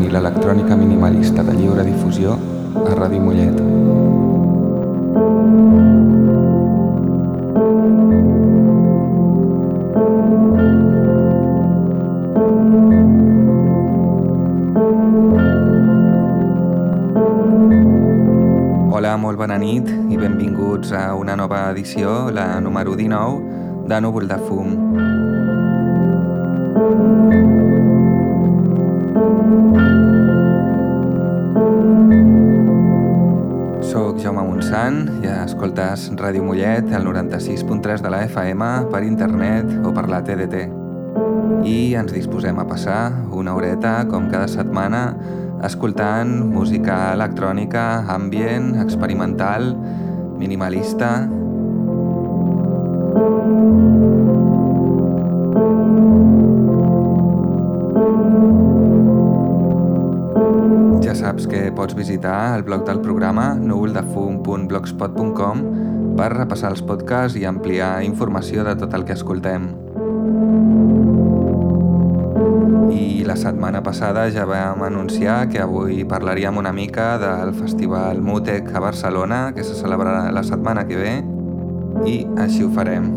i l'electrònica minimalista de lliure difusió a Ràdio Mollet. Hola, molt bona nit i benvinguts a una nova edició, la número 19, de Núvol de Fum. Soc i escoltes Ràdio Mollet, el 96.3 de la FM, per internet o per la TDT. I ens disposem a passar una horeta, com cada setmana, escoltant música electrònica, ambient, experimental, minimalista... pots visitar el blog del programa núvoldefum.blogspot.com per repassar els podcasts i ampliar informació de tot el que escoltem. I la setmana passada ja vam anunciar que avui parlaríem una mica del Festival Mutec a Barcelona, que se celebrarà la setmana que ve, i així ho farem.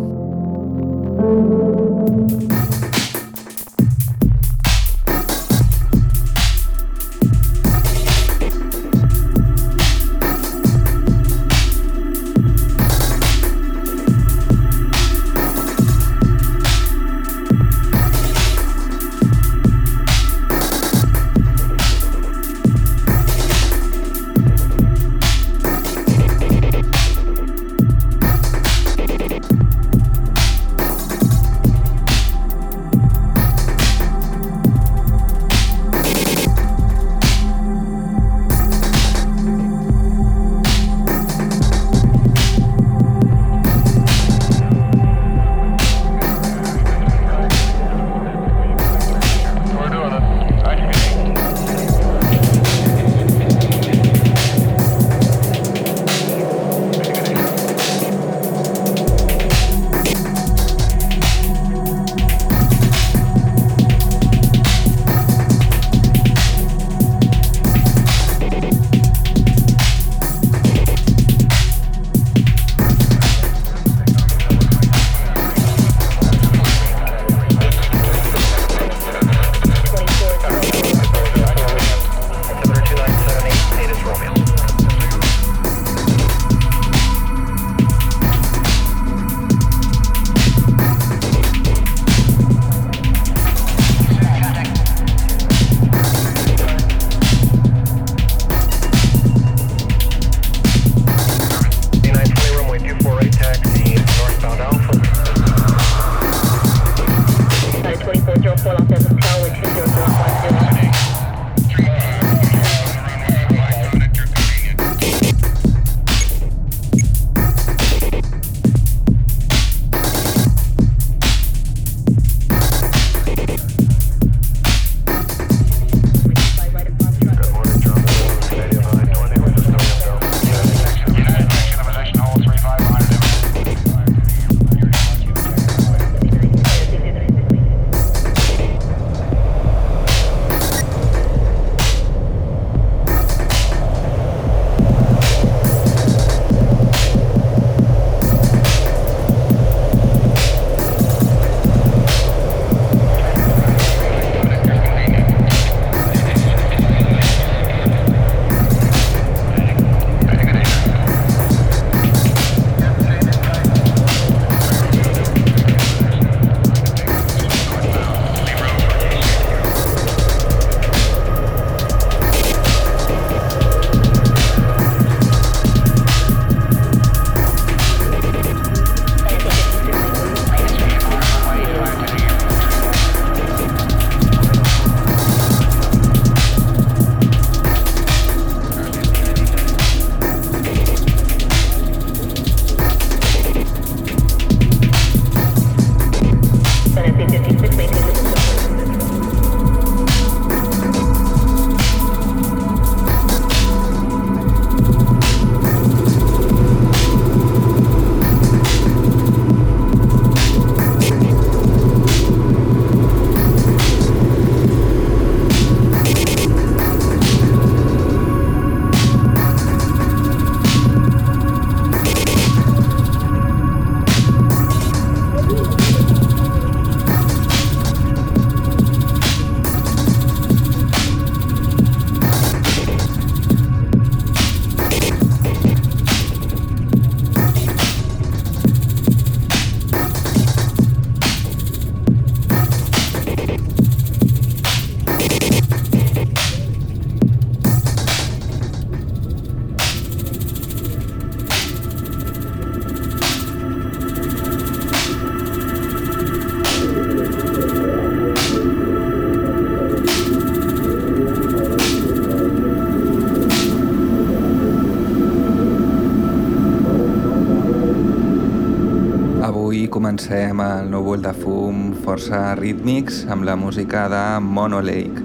Comencem el núvol de fum força rítmics amb la música de Mono Lake,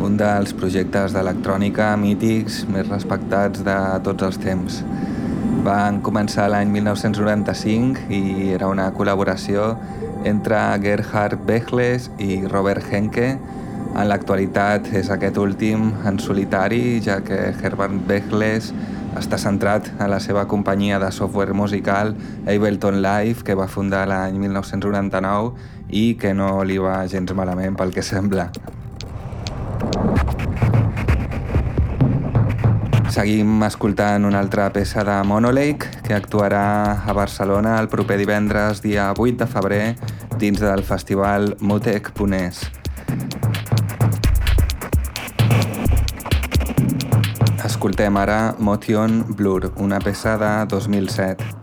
un dels projectes d'electrònica mítics més respectats de tots els temps. Van començar l'any 1995 i era una col·laboració entre Gerhard Bechles i Robert Henke. En l'actualitat és aquest últim en solitari, ja que Herbert Bechles està centrat en la seva companyia de software musical Ableton Live, que va fundar l'any 1999 i que no li va gens malament pel que sembla. Seguim escoltant una altra peça de Monolake que actuarà a Barcelona el proper divendres dia 8 de febrer dins del festival Mutec Punès. Escoltem ara Motion Blur, una peça de 2007.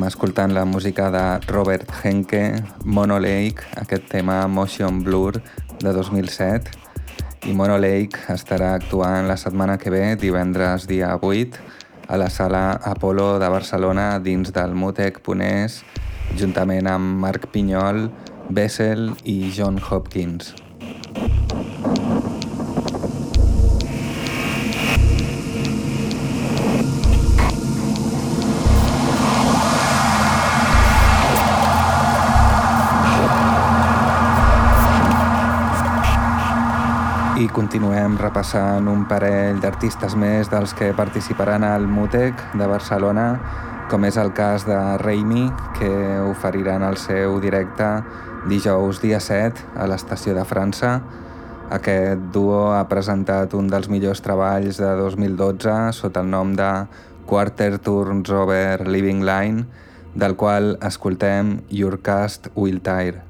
Estem escoltant la música de Robert Henke, Mono Lake, aquest tema Motion Blur de 2007. I Mono Lake estarà actuant la setmana que ve, divendres dia 8, a la sala Apolo de Barcelona dins del Mutec Ponés, juntament amb Marc Pinyol, Bessel i John Hopkins. I continuem repassant un parell d'artistes més dels que participaran al Mutec de Barcelona, com és el cas de Raimi, que oferiran el seu directe dijous dia 7 a l'estació de França. Aquest duo ha presentat un dels millors treballs de 2012 sota el nom de Quarter Turns Over Living Line, del qual escoltem Your Cast Will Tire.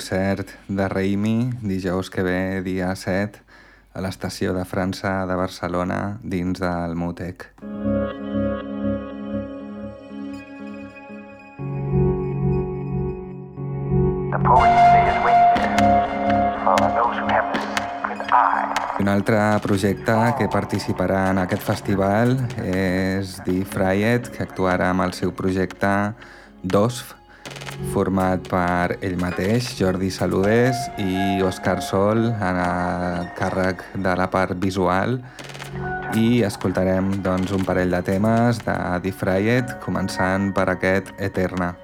Concert de Raimi dijous que ve, dia 7, a l'estació de França de Barcelona, dins del Mutec. Un altre projecte que participarà en aquest festival és The Fryet, que actuarà amb el seu projecte DOSF, format per ell mateix, Jordi Saludes i Òscar Sol en el càrrec de la part visual i escoltarem doncs, un parell de temes de The Fryet, començant per aquest Eterna.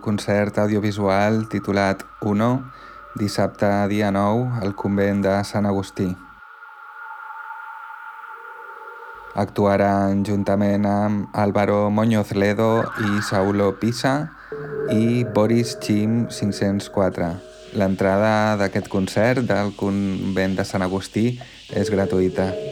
Concert audiovisual titulat Uno, dissabte dia 9 al convent de Sant Agustí. Actuaran juntament amb Álvaro Moñoz Ledo i Saulo Pisa i Boris Chim 504. L'entrada d'aquest concert del convent de Sant Agustí és gratuïta.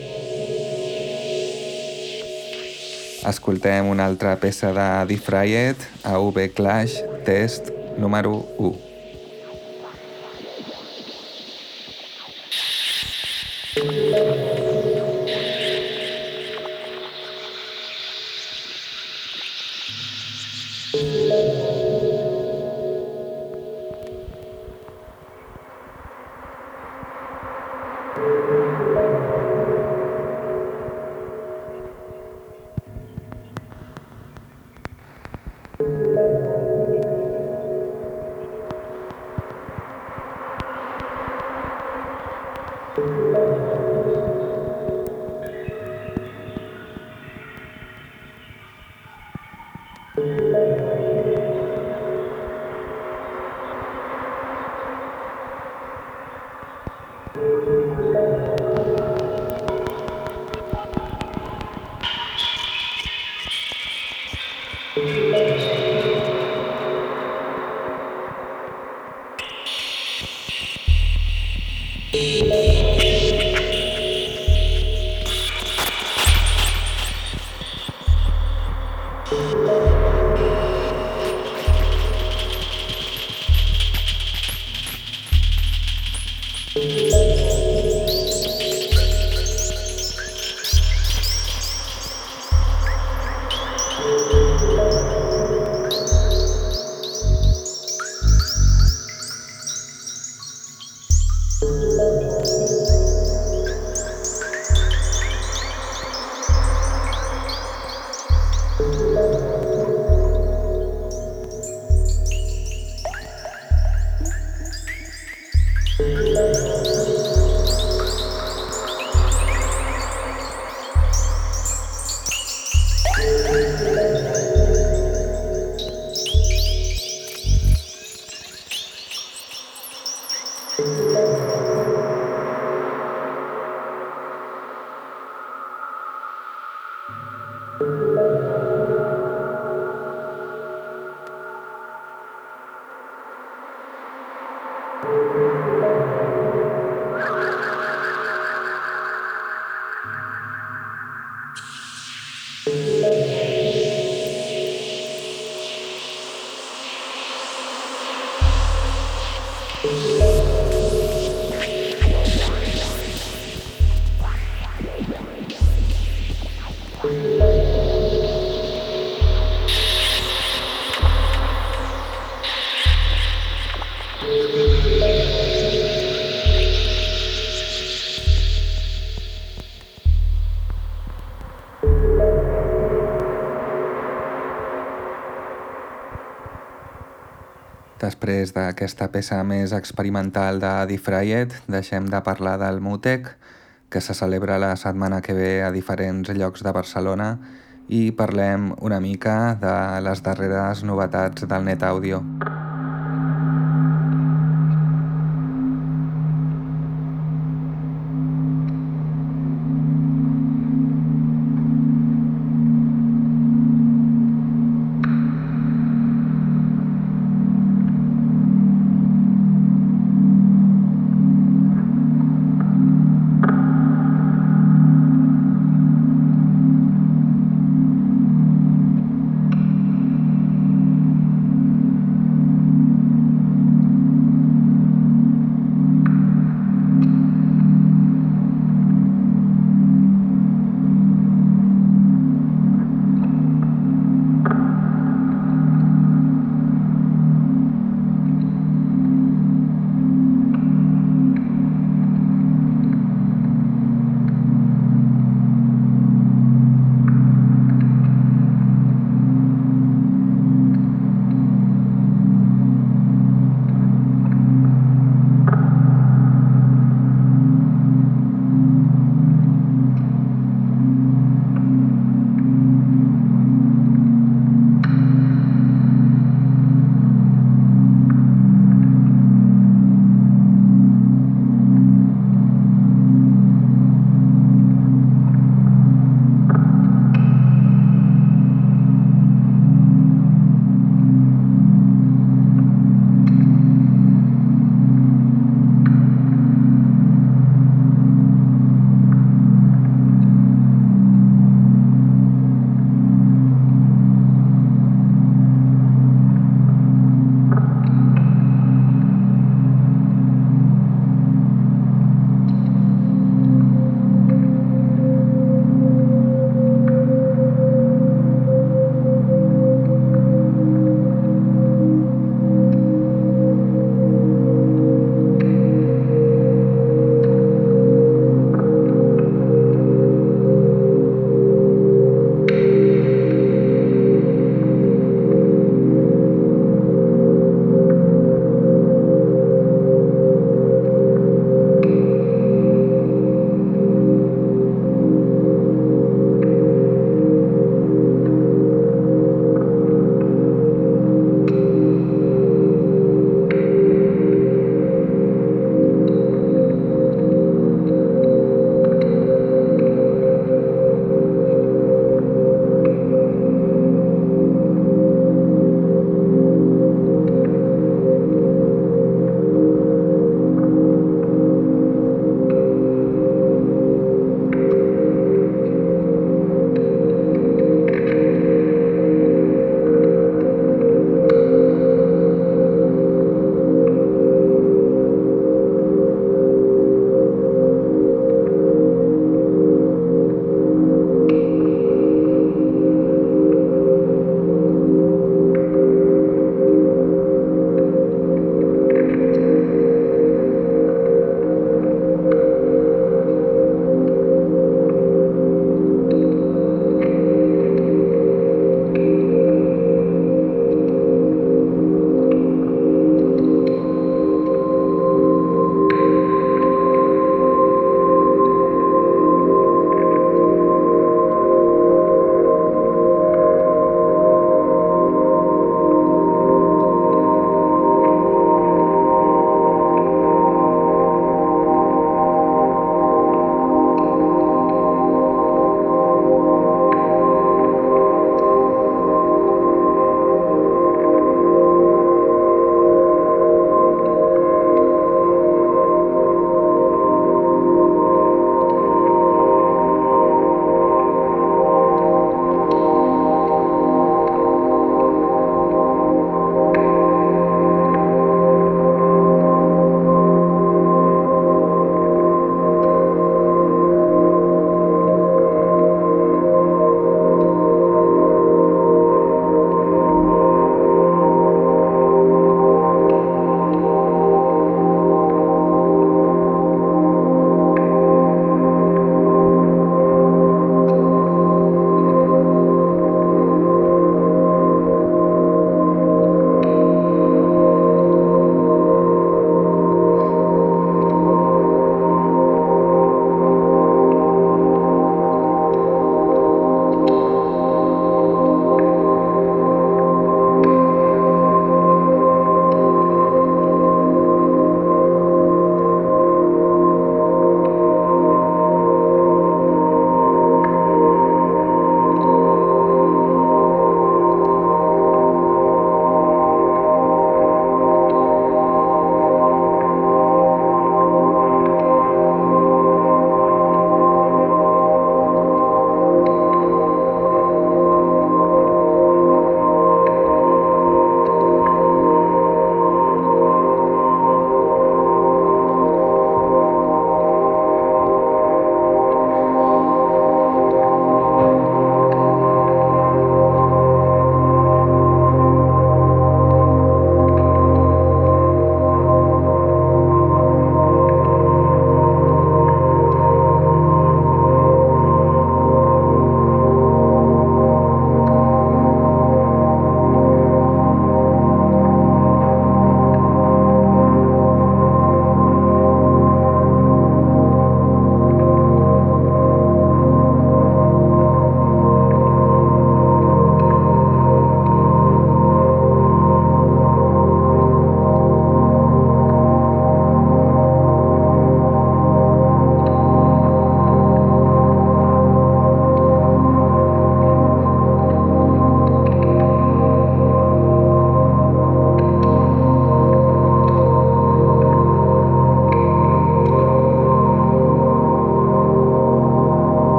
Escoltem una altra peça de Defriet a UV Clash, test número 1. Després d'aquesta peça més experimental de Defrayed, deixem de parlar del Mutec, que se celebra la setmana que ve a diferents llocs de Barcelona, i parlem una mica de les darreres novetats del Net Audio.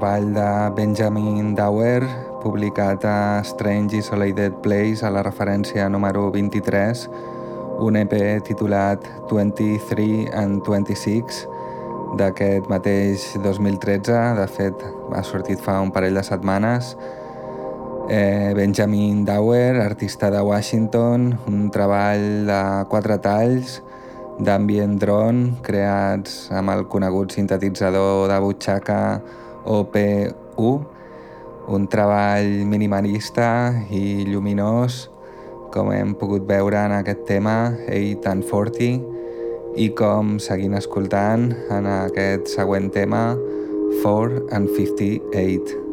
Treball de Benjamin Dauer, publicat a Strange Isolated Place a la referència número 23, un EP titulat 23 and 26 d'aquest mateix 2013, de fet ha sortit fa un parell de setmanes. Eh, Benjamin Dauer, artista de Washington, un treball de quatre talls, d'ambient drone creats amb el conegut sintetitzador de butxaca OP1, un treball minimalista i lluminós, com hem pogut veure en aquest tema, 8 and 40, i com seguint escoltant en aquest següent tema, 4 and 58.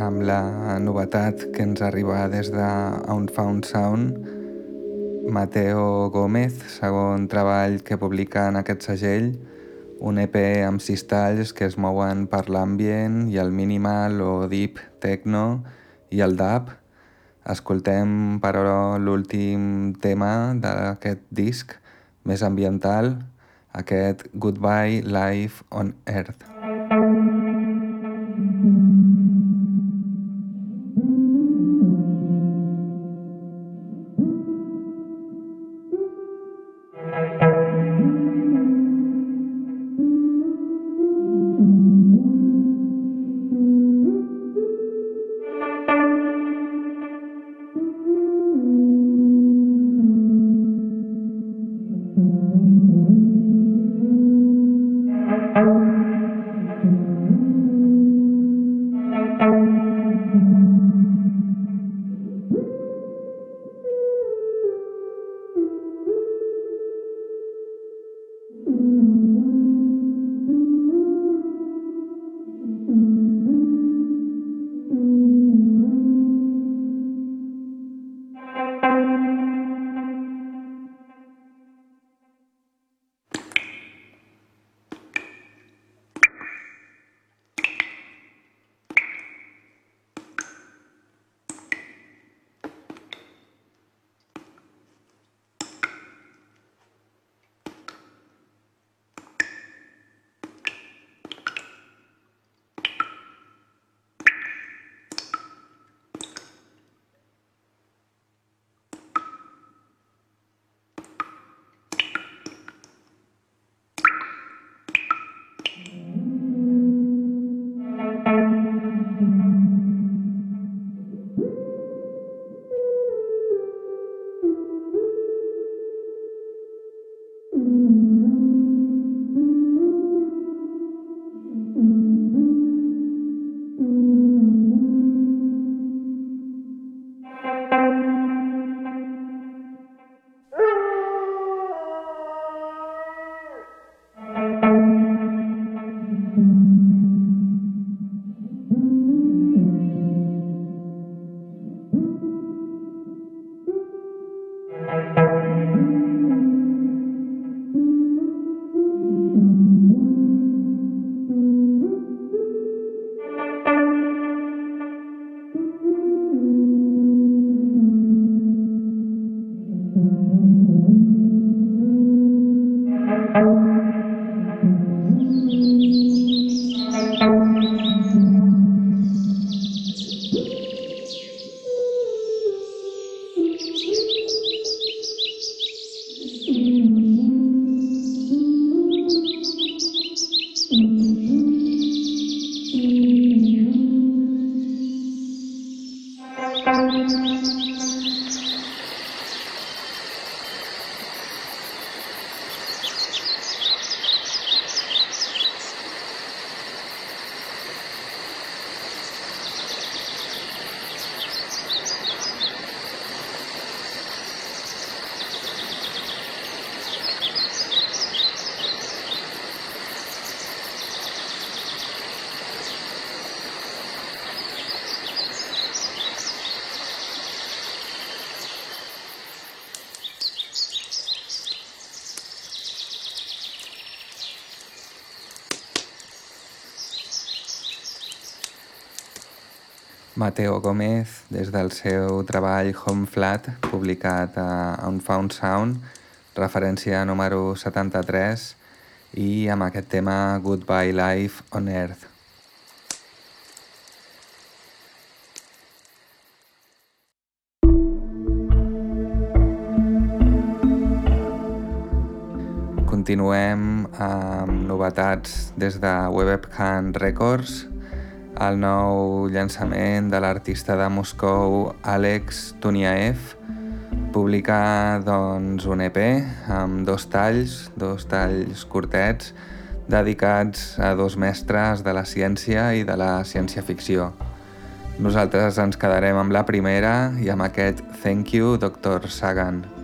Amb la novetat que ens arriba des de Unfound Sound, Mateo Gómez, segon treball que publica en aquest segell, un EP amb sis talls que es mouen per l'ambient i el minimal o deep techno i el dub. Escoltem, però, l'últim tema d'aquest disc, més ambiental, aquest Goodbye Life on Earth. Mateo Gómez des del seu treball Home Flat, publicat a Unfound Sound, referència número 73, i amb aquest tema Goodbye Life on Earth. Continuem amb novetats des de Webcam Records, el nou llançament de l'artista de Moscou Alex Tuniaev publica doncs, un EP amb dos talls, dos talls curtets, dedicats a dos mestres de la ciència i de la ciència-ficció. Nosaltres ens quedarem amb la primera i amb aquest Thank you, Dr. Sagan.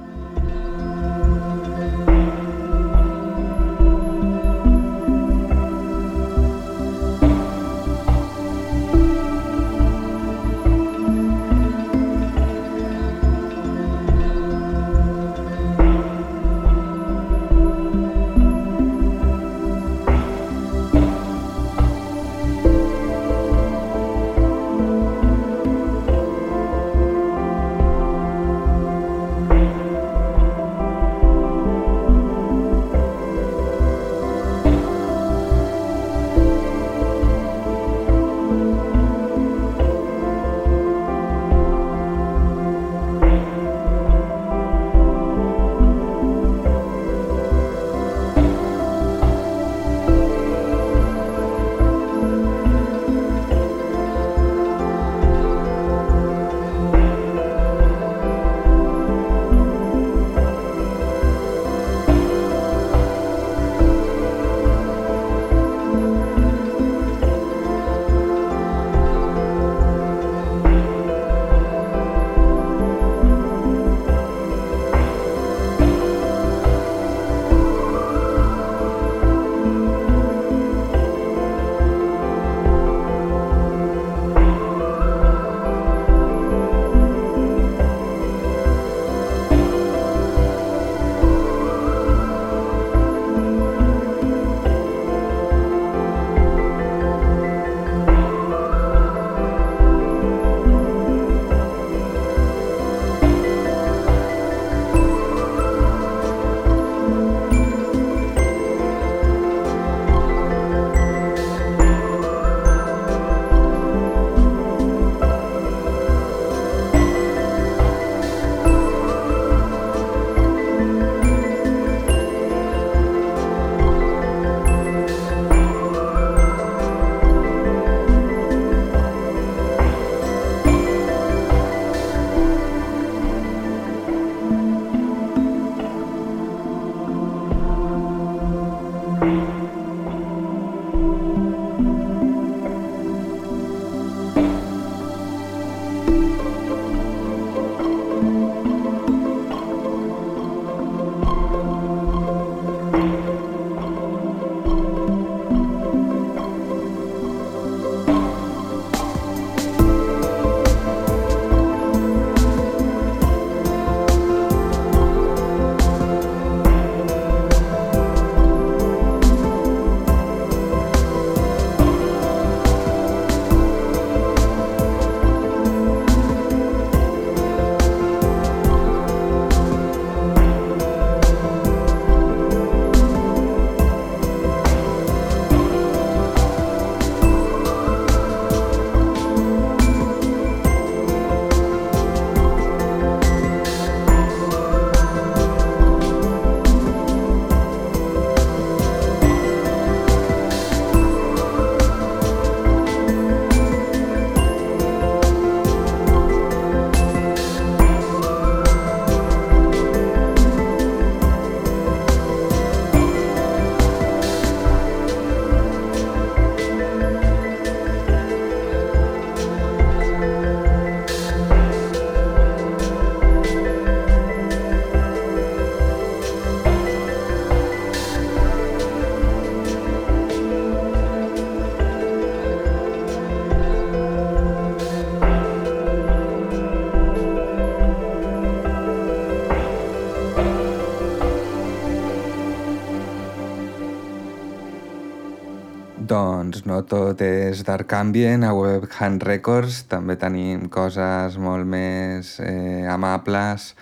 Doncs no tot és Dark Ambient, a Webhand Records també tenim coses molt més eh, amables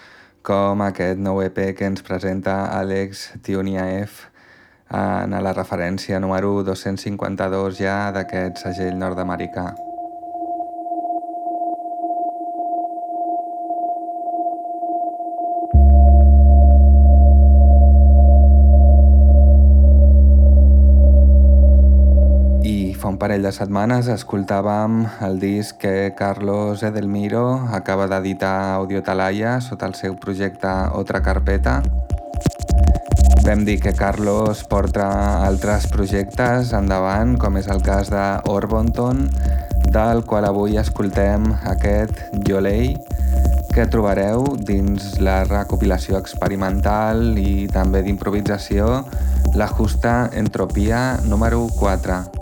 com aquest nou EP que ens presenta Alex Tioniaev en la referència número 252 ja d'aquest segell nord-americà. Un parell de setmanes escoltàvem el disc que Carlos Edelmiro acaba d'editar a Audio Talaya sota el seu projecte Otra Carpeta. Vam dir que Carlos porta altres projectes endavant, com és el cas de Orbonton, del qual avui escoltem aquest Yolei, que trobareu dins la recopilació experimental i també d'improvisació la justa entropia número 4.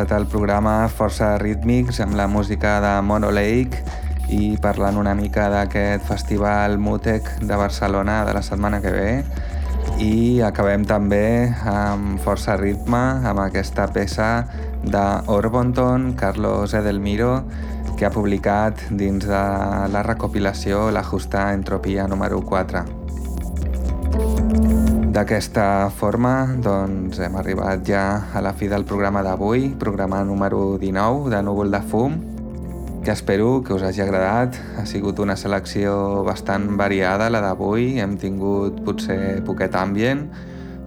Començat el programa força rítmics amb la música de Mono Lake i parlant una mica d'aquest festival Mutec de Barcelona de la setmana que ve i acabem també amb força ritme amb aquesta peça de Orbonton, Carlos Edelmiro, que ha publicat dins de la recopilació La justa entropia número 4. D'aquesta forma, doncs, hem arribat ja a la fi del programa d'avui, programa número 19 de Núvol de Fum, que espero que us hagi agradat. Ha sigut una selecció bastant variada, la d'avui. Hem tingut potser poquet ambient,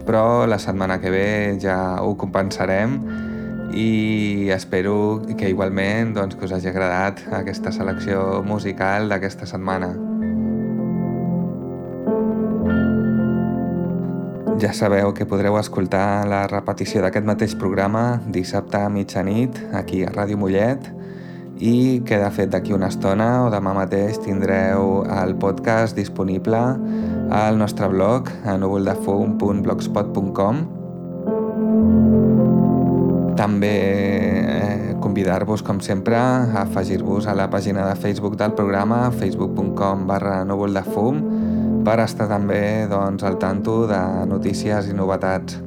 però la setmana que ve ja ho compensarem i espero que igualment doncs, que us hagi agradat aquesta selecció musical d'aquesta setmana. Ja sabeu que podreu escoltar la repetició d'aquest mateix programa dissabte a mitjanit aquí a Ràdio Mollet i que de fet d'aquí una estona o demà mateix tindreu el podcast disponible al nostre blog a núvoldefum.blogspot.com també eh, convidar-vos, com sempre, a afegir-vos a la pàgina de Facebook del programa, facebook.com barra núvoldefum, per estar també doncs, al tanto de notícies i novetats.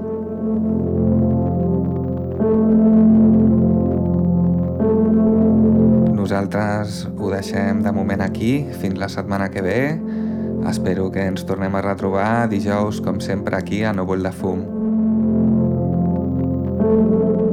Nosaltres ho deixem de moment aquí, fins la setmana que ve. Espero que ens tornem a retrobar dijous, com sempre, aquí a Núvol de Fum. thank you